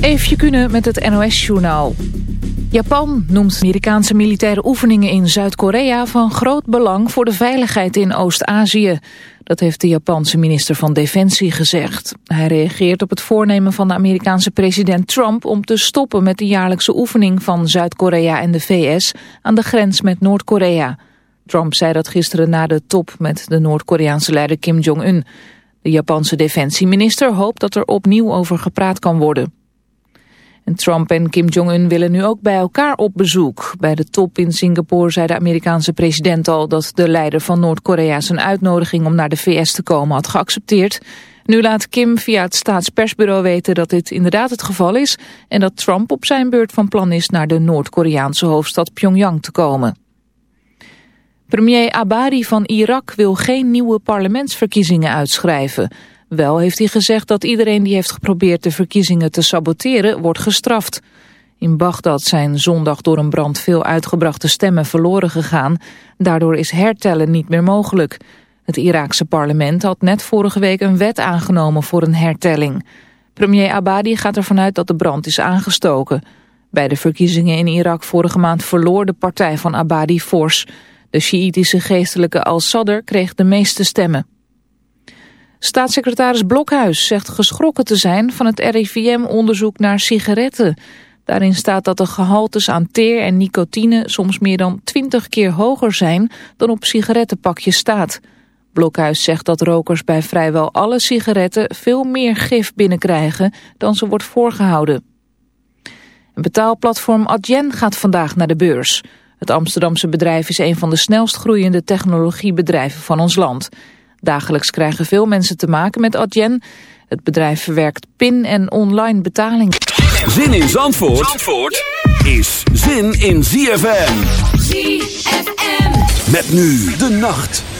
Eefje kunnen met het NOS-journaal. Japan noemt Amerikaanse militaire oefeningen in Zuid-Korea van groot belang voor de veiligheid in Oost-Azië. Dat heeft de Japanse minister van Defensie gezegd. Hij reageert op het voornemen van de Amerikaanse president Trump om te stoppen met de jaarlijkse oefening van Zuid-Korea en de VS aan de grens met Noord-Korea. Trump zei dat gisteren na de top met de Noord-Koreaanse leider Kim Jong-un. De Japanse defensieminister hoopt dat er opnieuw over gepraat kan worden. En Trump en Kim Jong-un willen nu ook bij elkaar op bezoek. Bij de top in Singapore zei de Amerikaanse president al dat de leider van Noord-Korea zijn uitnodiging om naar de VS te komen had geaccepteerd. Nu laat Kim via het staatspersbureau weten dat dit inderdaad het geval is en dat Trump op zijn beurt van plan is naar de Noord-Koreaanse hoofdstad Pyongyang te komen. Premier Abadi van Irak wil geen nieuwe parlementsverkiezingen uitschrijven. Wel heeft hij gezegd dat iedereen die heeft geprobeerd de verkiezingen te saboteren wordt gestraft. In Bagdad zijn zondag door een brand veel uitgebrachte stemmen verloren gegaan. Daardoor is hertellen niet meer mogelijk. Het Iraakse parlement had net vorige week een wet aangenomen voor een hertelling. Premier Abadi gaat ervan uit dat de brand is aangestoken. Bij de verkiezingen in Irak vorige maand verloor de partij van Abadi fors. De Sjiïtische geestelijke Al-Sadr kreeg de meeste stemmen. Staatssecretaris Blokhuis zegt geschrokken te zijn van het RIVM-onderzoek naar sigaretten. Daarin staat dat de gehaltes aan teer en nicotine soms meer dan 20 keer hoger zijn dan op sigarettenpakjes staat. Blokhuis zegt dat rokers bij vrijwel alle sigaretten veel meer gif binnenkrijgen dan ze wordt voorgehouden. Een betaalplatform Adyen gaat vandaag naar de beurs. Het Amsterdamse bedrijf is een van de snelst groeiende technologiebedrijven van ons land. Dagelijks krijgen veel mensen te maken met Adyen. Het bedrijf verwerkt pin- en online betaling. Zin in Zandvoort, Zandvoort is zin in ZFM. ZFM. Met nu de nacht.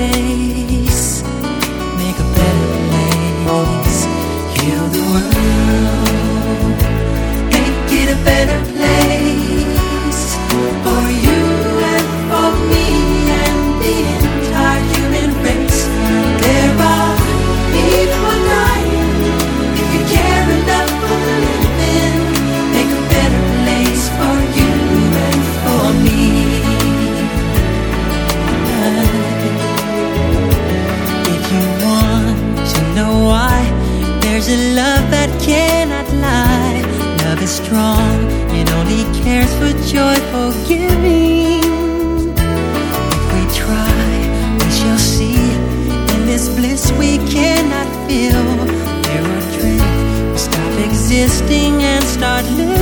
existing and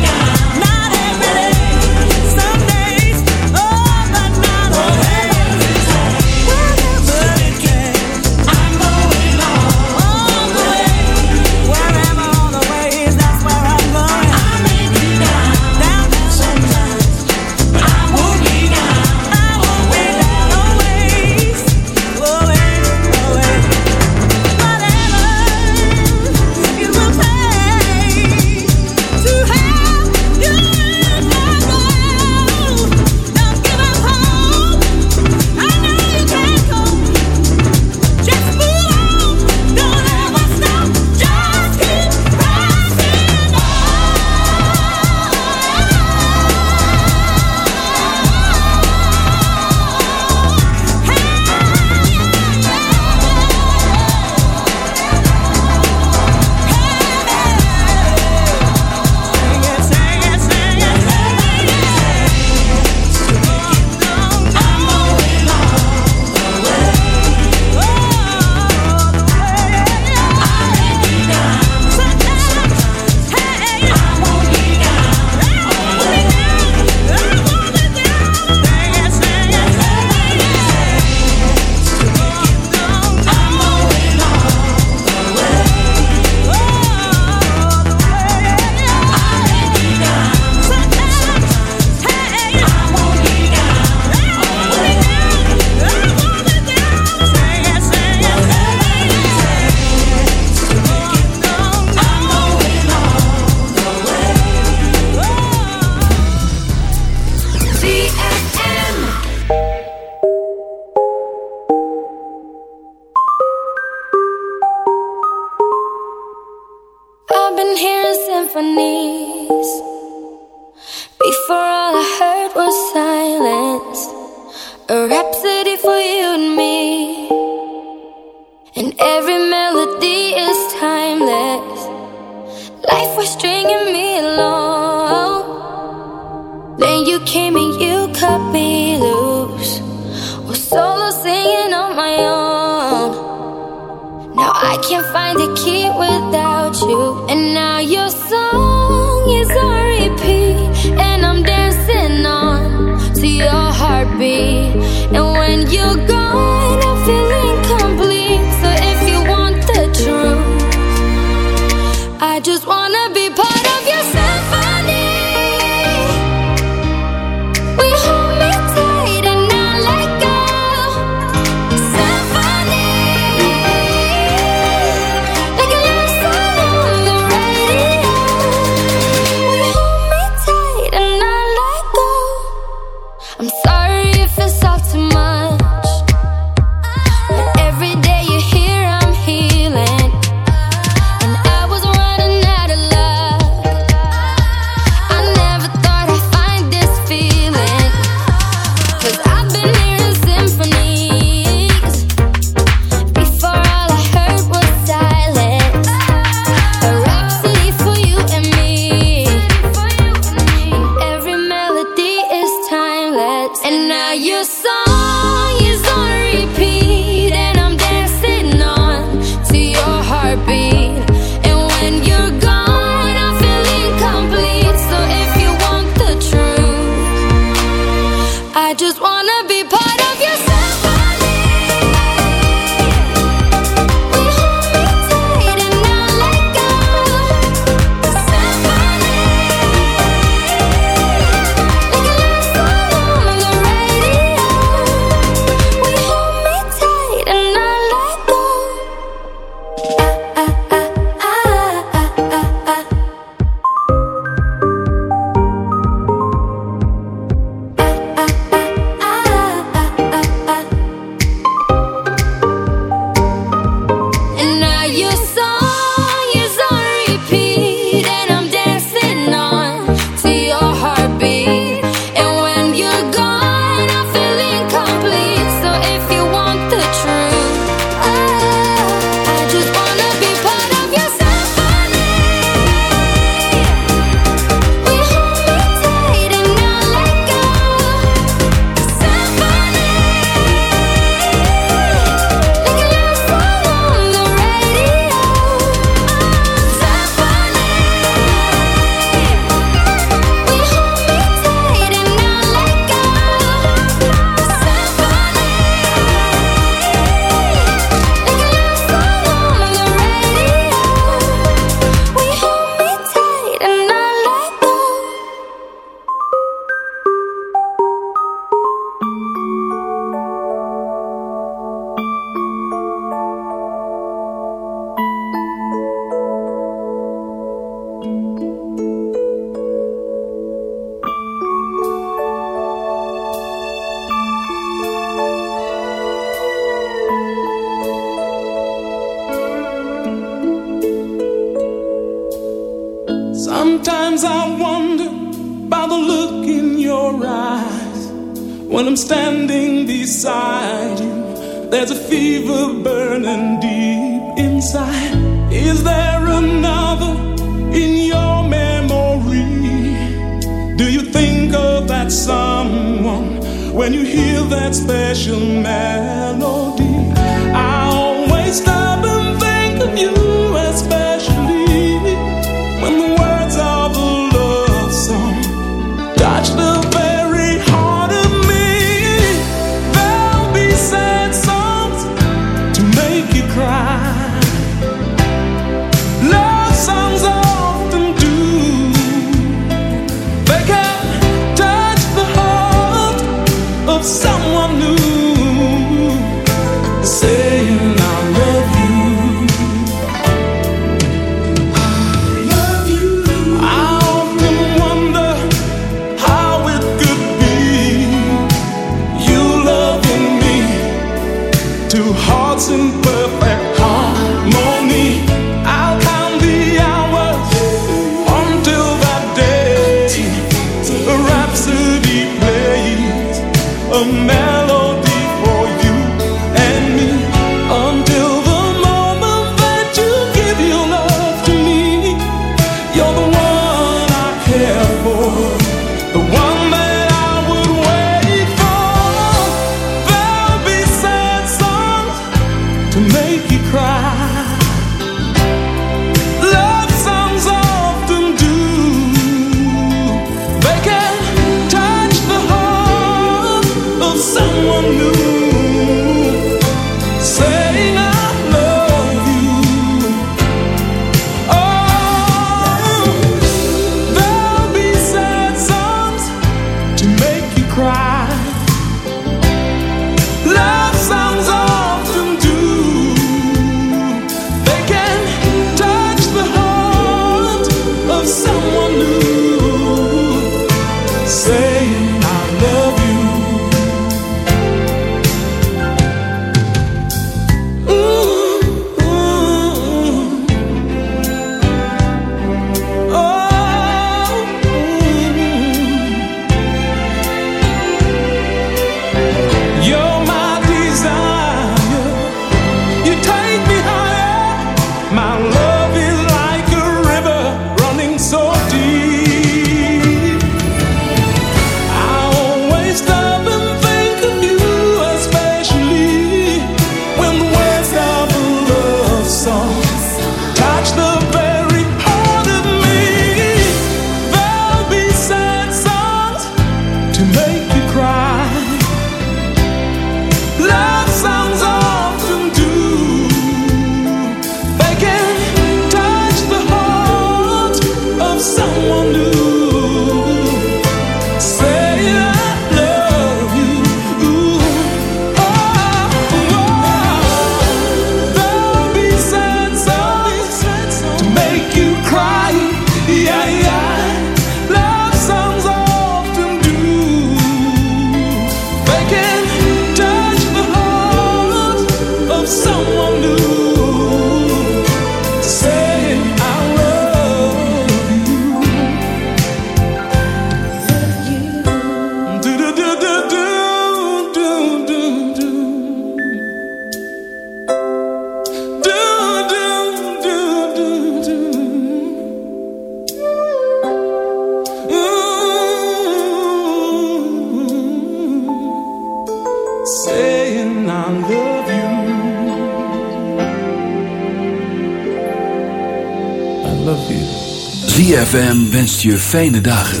je fijne dagen.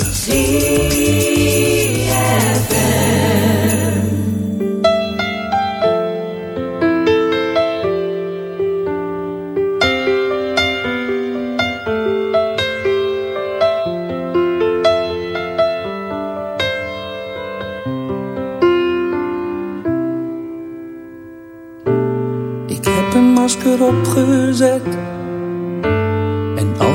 Ik heb een masker opgezet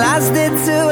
lasted two.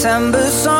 September song.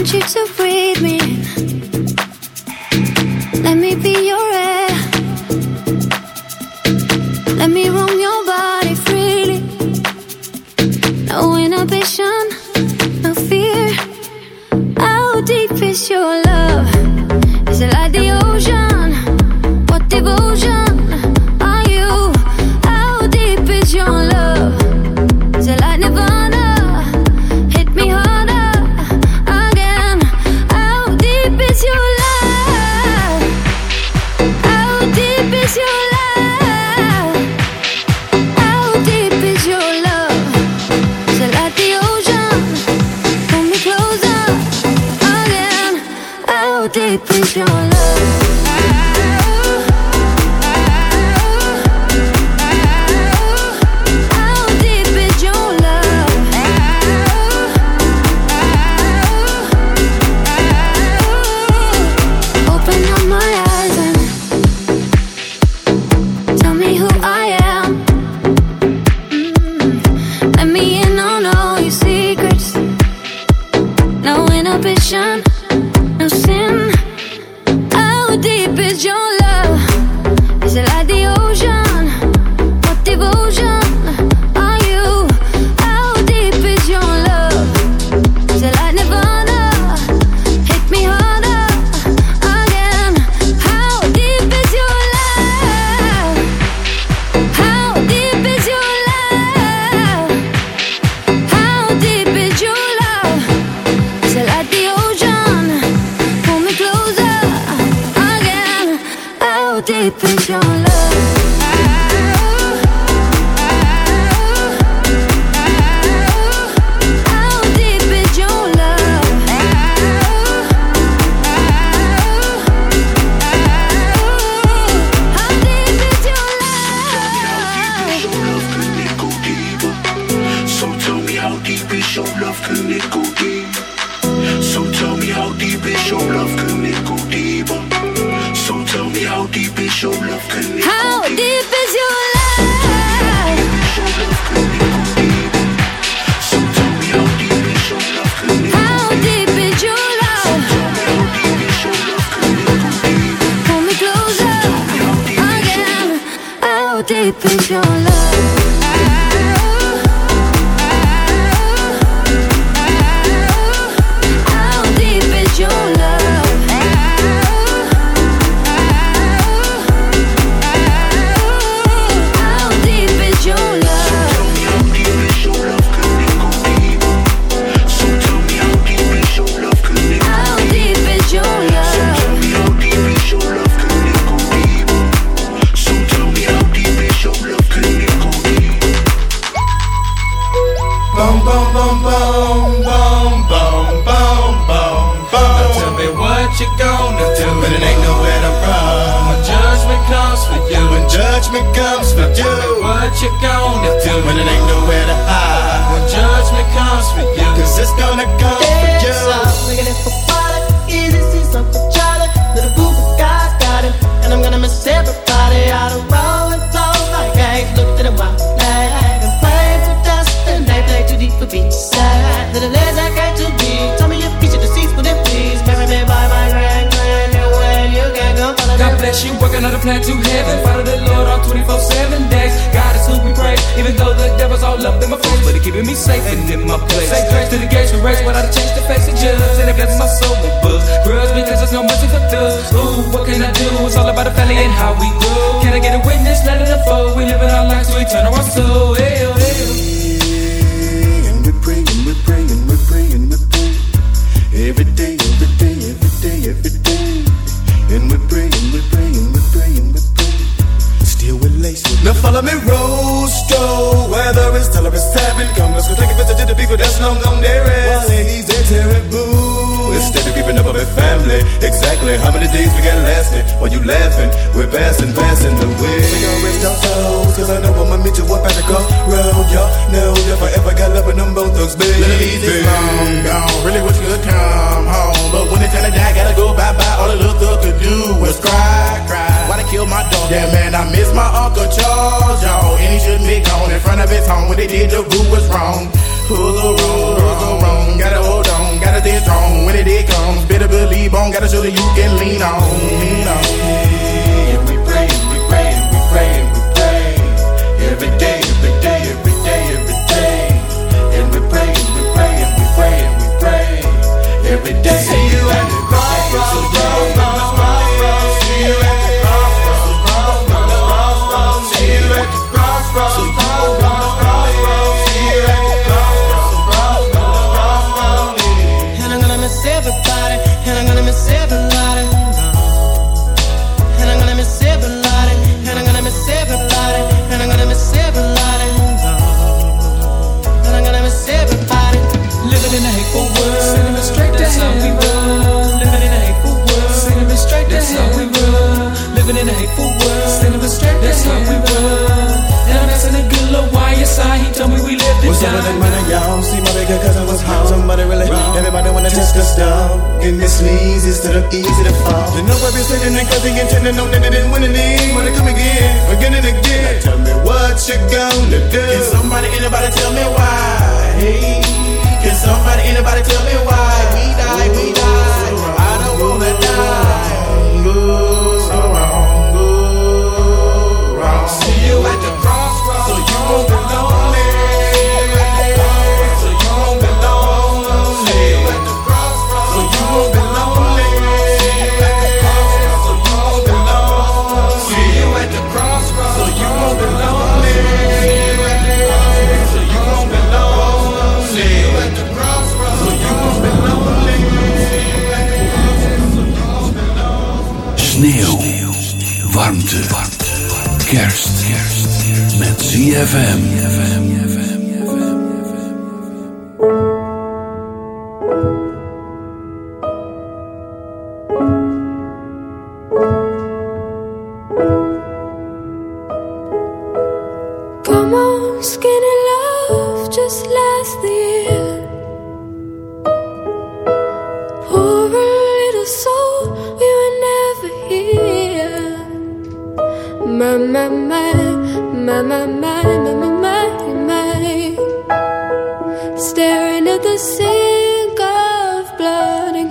want you to breathe me plan to heaven. Follow the Lord on 24 7 days. God is who we praise, even though the devil's all up in my face. But he keeping me safe and in my place. Say grace to the gates we race, without a chance to face the judge. And it blesses my soul with books. Grudge because there's no mercy for thugs. Ooh, what can I do? It's all about the family and how we grow. Can I get a witness? Let it unfold. We living our lives to eternal our soul. Hey, oh, oh. Follow me, Rosto. Whether it's till it's seven, come let's go take a visit to the people that's long gone there is. He's a terrible. Instead of keeping up with family, exactly how many days we got lasting? While you laughing, we're passing, passing the way. We gon' rest our souls, cause I know I'ma meet you up at the crossroad. Y'all know if I ever got love with them both thugs, baby. Little Eazy, long gone. Really wish you could come home. But when it's time to die, gotta go bye bye. All the little thug could do was cry, cry. Kill my dog? Yeah, man, I miss my Uncle Charles, y'all. And he shouldn't be gone in front of his home. When they did, the group was wrong. Who's so wrong? Who's so wrong? Gotta hold on, gotta stay strong. When it day comes, better believe on. Gotta show that you can lean on. Lean on. And we pray, we pray, we pray, we pray. Every day, every day, every day, every day. And we pray, we pray, and we pray, and we pray. Every day. See you at the crossroads. The stuff. And this leads is to the easy to fall. You know I've been sitting and cause he intending on that it didn't win any. Wanna come again, again and again. now Tell me what you gonna do. Can somebody, anybody tell me why? Hey, can somebody, anybody tell me why? We die, we die. I don't wanna die. Go wrong, go wrong. See you at the crossroads. So you won't be ZFM.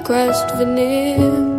Crushed veneer.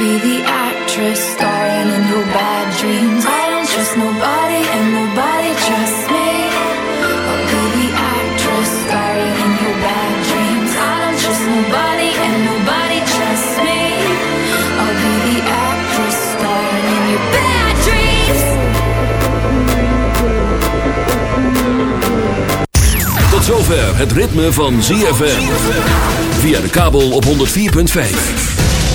Be the actress starring in your bad dreams. I don't trust nobody and nobody trusts me. I'll be the actress starring in your bad dreams. I don't trust nobody and nobody trusts me. I'll be the actress starring in your bad dreams. Tot zover het ritme van ZFM. Via de kabel op 104.5.